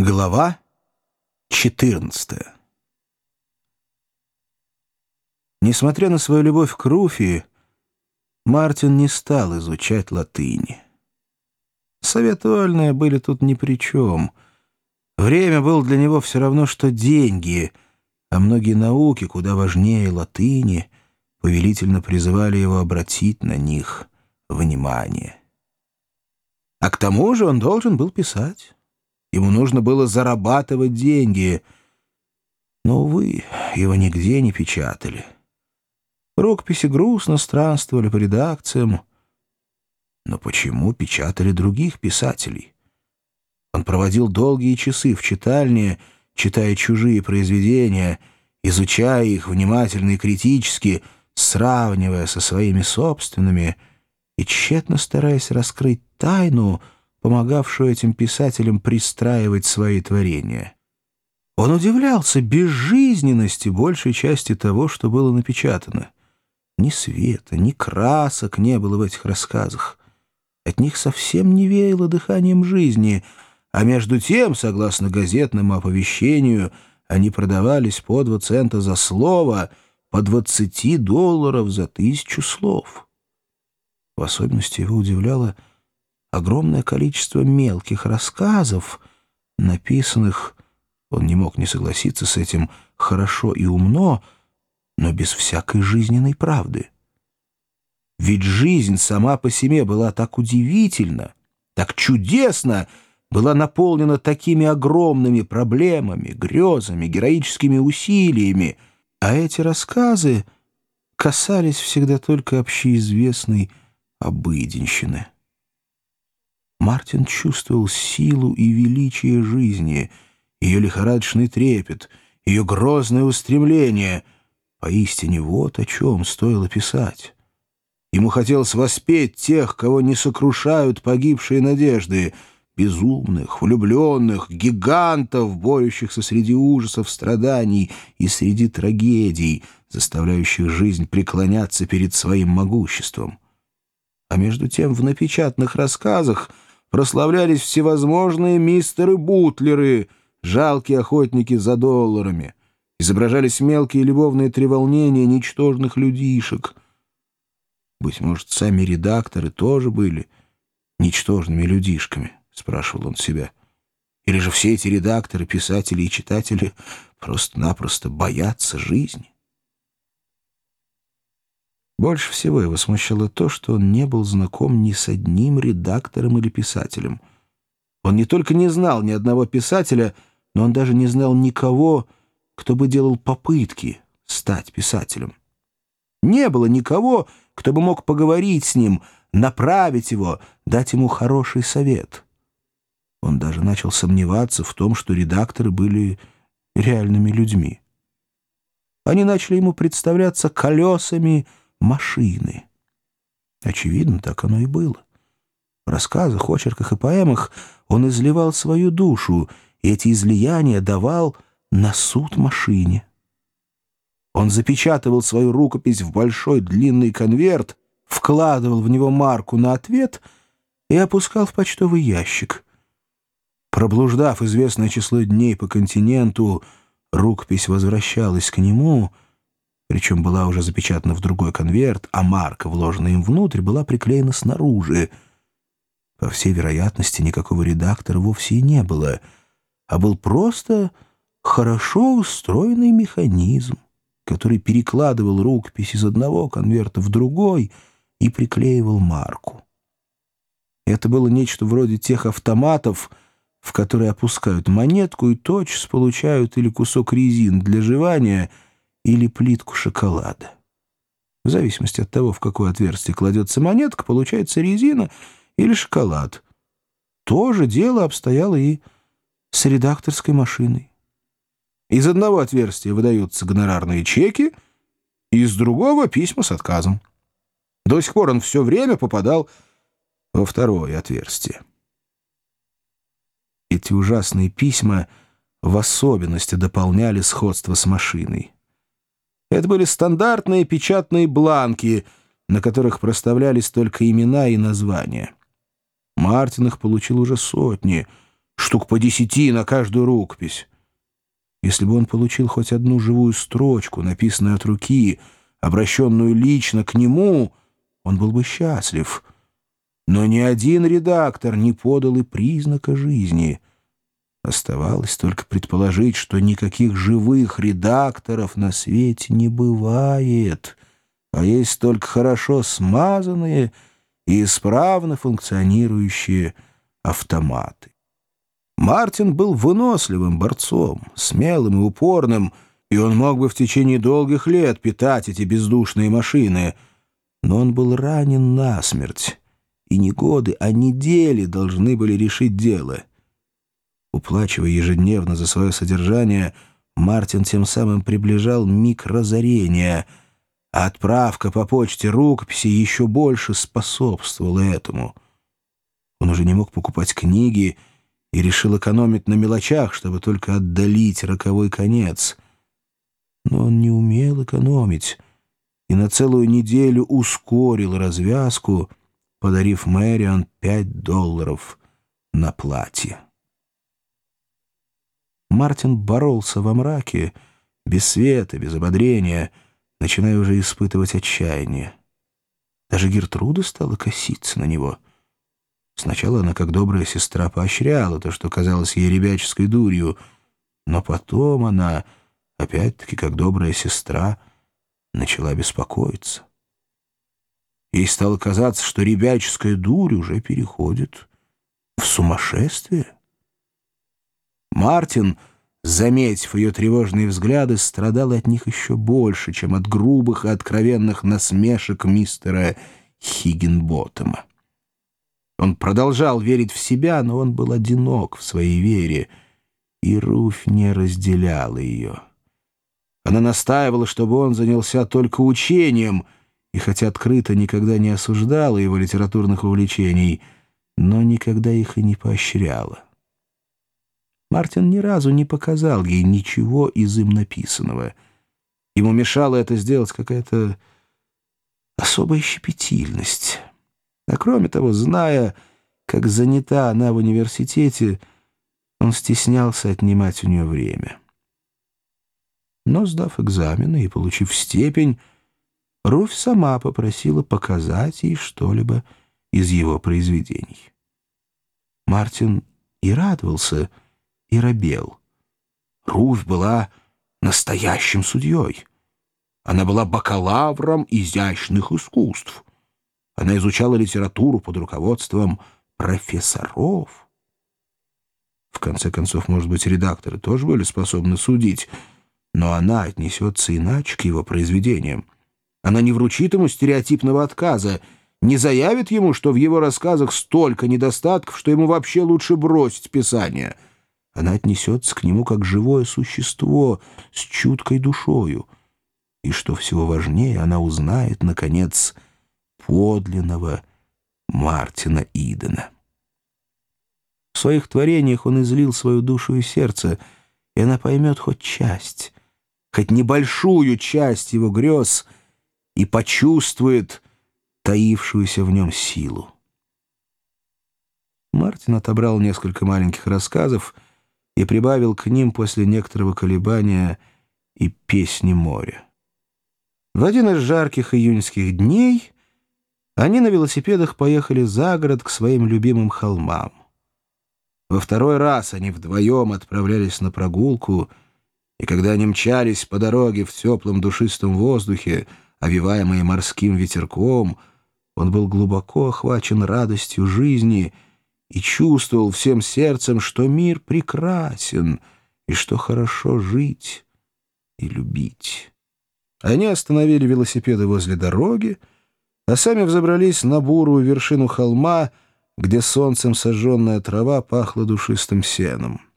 Глава 14 Несмотря на свою любовь к Руфи, Мартин не стал изучать латыни. Советуальные были тут ни при чем. Время было для него все равно, что деньги, а многие науки, куда важнее латыни, повелительно призывали его обратить на них внимание. А к тому же он должен был писать. Ему нужно было зарабатывать деньги. Но, увы, его нигде не печатали. Рукописи грустно странствовали по редакциям. Но почему печатали других писателей? Он проводил долгие часы в читальне, читая чужие произведения, изучая их внимательно и критически, сравнивая со своими собственными и тщетно стараясь раскрыть тайну — помогавшую этим писателям пристраивать свои творения. Он удивлялся безжизненности большей части того, что было напечатано. Ни света, ни красок не было в этих рассказах. От них совсем не веяло дыханием жизни, а между тем, согласно газетному оповещению, они продавались по два цента за слово, по двадцати долларов за тысячу слов. В особенности его удивляло, огромное количество мелких рассказов, написанных, он не мог не согласиться с этим, хорошо и умно, но без всякой жизненной правды. Ведь жизнь сама по себе была так удивительна, так чудесна, была наполнена такими огромными проблемами, грезами, героическими усилиями, а эти рассказы касались всегда только общеизвестной обыденщины. Мартин чувствовал силу и величие жизни, ее лихорадочный трепет, ее грозное устремление. Поистине вот о чем стоило писать. Ему хотелось воспеть тех, кого не сокрушают погибшие надежды, безумных, влюбленных, гигантов, борющихся среди ужасов, страданий и среди трагедий, заставляющих жизнь преклоняться перед своим могуществом. А между тем в напечатанных рассказах — прославлялись всевозможные мистеры-бутлеры, жалкие охотники за долларами. Изображались мелкие любовные треволнения ничтожных людишек. Быть может, сами редакторы тоже были ничтожными людишками, спрашивал он себя. Или же все эти редакторы, писатели и читатели просто-напросто боятся жизни? Больше всего его смущало то, что он не был знаком ни с одним редактором или писателем. Он не только не знал ни одного писателя, но он даже не знал никого, кто бы делал попытки стать писателем. Не было никого, кто бы мог поговорить с ним, направить его, дать ему хороший совет. Он даже начал сомневаться в том, что редакторы были реальными людьми. Они начали ему представляться колесами, машины. Очевидно, так оно и было. В рассказах, очерках и поэмах он изливал свою душу, и эти излияния давал на суд машине. Он запечатывал свою рукопись в большой длинный конверт, вкладывал в него марку на ответ и опускал в почтовый ящик. Проблуждав известное число дней по континенту, рукопись возвращалась к нему — причем была уже запечатана в другой конверт, а марка, вложенная им внутрь, была приклеена снаружи. По всей вероятности, никакого редактора вовсе и не было, а был просто хорошо устроенный механизм, который перекладывал рукопись из одного конверта в другой и приклеивал марку. Это было нечто вроде тех автоматов, в которые опускают монетку и тотчас получают или кусок резин для жевания — или плитку шоколада. В зависимости от того, в какое отверстие кладется монетка, получается резина или шоколад. То же дело обстояло и с редакторской машиной. Из одного отверстия выдаются гонорарные чеки, из другого — письма с отказом. До сих пор он все время попадал во второе отверстие. Эти ужасные письма в особенности дополняли сходство с машиной. Это были стандартные печатные бланки, на которых проставлялись только имена и названия. Мартин их получил уже сотни, штук по десяти на каждую рукопись. Если бы он получил хоть одну живую строчку, написанную от руки, обращенную лично к нему, он был бы счастлив. Но ни один редактор не подал и признака жизни. Оставалось только предположить, что никаких живых редакторов на свете не бывает, а есть только хорошо смазанные и исправно функционирующие автоматы. Мартин был выносливым борцом, смелым и упорным, и он мог бы в течение долгих лет питать эти бездушные машины. Но он был ранен насмерть, и не годы, а недели должны были решить дело. Уплачивая ежедневно за свое содержание, Мартин тем самым приближал миг разорения, а отправка по почте рукописи еще больше способствовала этому. Он уже не мог покупать книги, и решил экономить на мелочах, чтобы только отдалить роковой конец. Но он не умел экономить и на целую неделю ускорил развязку, подарив Мэрион пять долларов на платье. Мартин боролся во мраке, без света, без ободрения, начиная уже испытывать отчаяние. Даже Гертруда стала коситься на него — Сначала она, как добрая сестра, поощряла то, что казалось ей ребяческой дурью, но потом она, опять-таки, как добрая сестра, начала беспокоиться. Ей стало казаться, что ребяческая дурь уже переходит в сумасшествие. Мартин, заметив ее тревожные взгляды, страдал от них еще больше, чем от грубых и откровенных насмешек мистера Хиггинботтема. Он продолжал верить в себя, но он был одинок в своей вере, и Руфь не разделяла ее. Она настаивала, чтобы он занялся только учением, и хотя открыто никогда не осуждала его литературных увлечений, но никогда их и не поощряла. Мартин ни разу не показал ей ничего из им написанного. Ему мешала это сделать какая-то особая щепетильность. А кроме того, зная, как занята она в университете, он стеснялся отнимать у нее время. Но, сдав экзамены и получив степень, Руфь сама попросила показать ей что-либо из его произведений. Мартин и радовался, и робел. Руфь была настоящим судьей. Она была бакалавром изящных искусств — она изучала литературу под руководством профессоров. В конце концов, может быть, редакторы тоже были способны судить, но она отнесется иначе к его произведениям. Она не вручит ему стереотипного отказа, не заявит ему, что в его рассказах столько недостатков, что ему вообще лучше бросить писание. Она отнесется к нему как живое существо с чуткой душою. И, что всего важнее, она узнает, наконец, подлинного Мартина Идена. В своих творениях он излил свою душу и сердце, и она поймет хоть часть, хоть небольшую часть его грез и почувствует таившуюся в нем силу. Мартин отобрал несколько маленьких рассказов и прибавил к ним после некоторого колебания и «Песни моря». В один из жарких июньских дней они на велосипедах поехали за город к своим любимым холмам. Во второй раз они вдвоем отправлялись на прогулку, и когда они мчались по дороге в теплом душистом воздухе, овиваемые морским ветерком, он был глубоко охвачен радостью жизни и чувствовал всем сердцем, что мир прекрасен и что хорошо жить и любить. Они остановили велосипеды возле дороги, а сами взобрались на бурую вершину холма, где солнцем сожженная трава пахла душистым сеном.